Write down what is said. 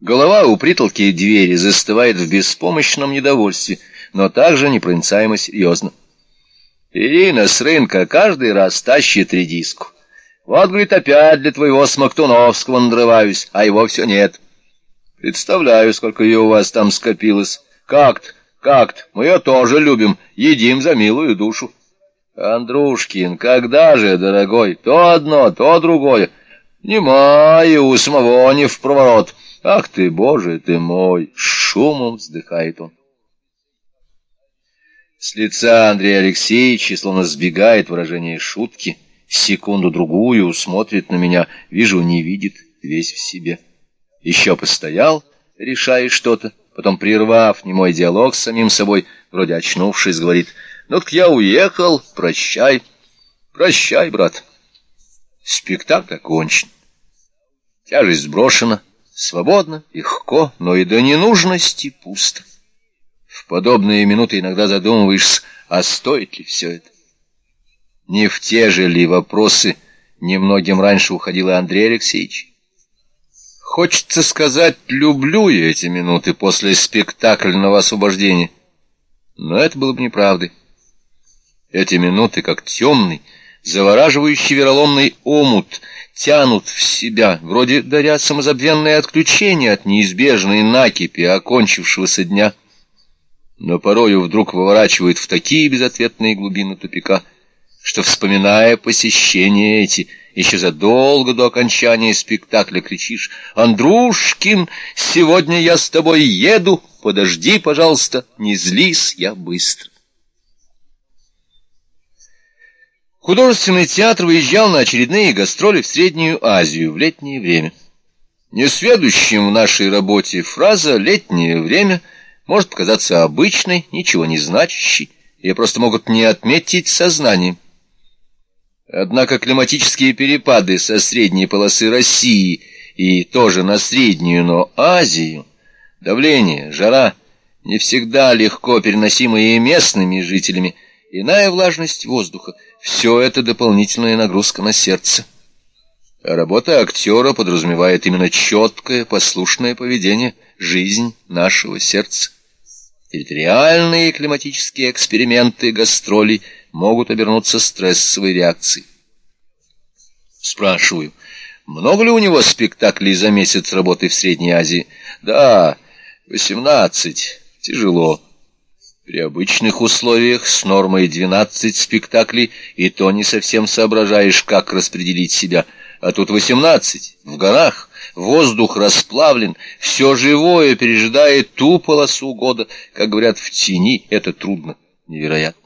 Голова у притолки двери застывает в беспомощном недовольстве, но также непроницаемо серьезно. Ирина с рынка каждый раз тащит редиску. Вот, говорит, опять для твоего Смоктуновского надрываюсь, а его все нет. Представляю, сколько ее у вас там скопилось. Как-то, как-то, мы ее тоже любим, едим за милую душу. Андрушкин, когда же, дорогой, то одно, то другое. Не маю, у самого не в проворот. Ах ты, боже ты мой! Шумом вздыхает он. С лица Андрея Алексеевича словно сбегает выражение шутки. Секунду-другую смотрит на меня, вижу, не видит, весь в себе. Еще постоял, решая что-то, потом, прервав немой диалог с самим собой, вроде очнувшись, говорит, «Ну-ка я уехал, прощай, прощай, брат». Спектакль окончен. Тяжесть сброшена, свободно, легко, но и до ненужности пусто. В подобные минуты иногда задумываешься, а стоит ли все это? Не в те же ли вопросы немногим раньше уходил Андрей Алексеевич? Хочется сказать, люблю я эти минуты после спектакльного освобождения. Но это было бы неправдой. Эти минуты, как темный, завораживающий вероломный омут, тянут в себя, вроде даря самозабвенное отключение от неизбежной накипи окончившегося дня, но порою вдруг выворачивают в такие безответные глубины тупика — что, вспоминая посещения эти, еще задолго до окончания спектакля кричишь «Андрушкин, сегодня я с тобой еду, подожди, пожалуйста, не злись, я быстро». Художественный театр выезжал на очередные гастроли в Среднюю Азию в летнее время. Несведущим в нашей работе фраза «летнее время» может показаться обычной, ничего не значащей, ее просто могут не отметить сознанием. Однако климатические перепады со средней полосы России и тоже на среднюю, но Азию, давление, жара, не всегда легко переносимые местными жителями, иная влажность воздуха — все это дополнительная нагрузка на сердце. А работа актера подразумевает именно четкое, послушное поведение, жизнь нашего сердца. Территориальные климатические эксперименты гастролей могут обернуться стрессовой реакцией. Спрашиваю, много ли у него спектаклей за месяц работы в Средней Азии? Да, восемнадцать. Тяжело. При обычных условиях с нормой двенадцать спектаклей, и то не совсем соображаешь, как распределить себя. А тут восемнадцать, в горах, воздух расплавлен, все живое пережидает ту полосу года, как говорят, в тени, это трудно, невероятно.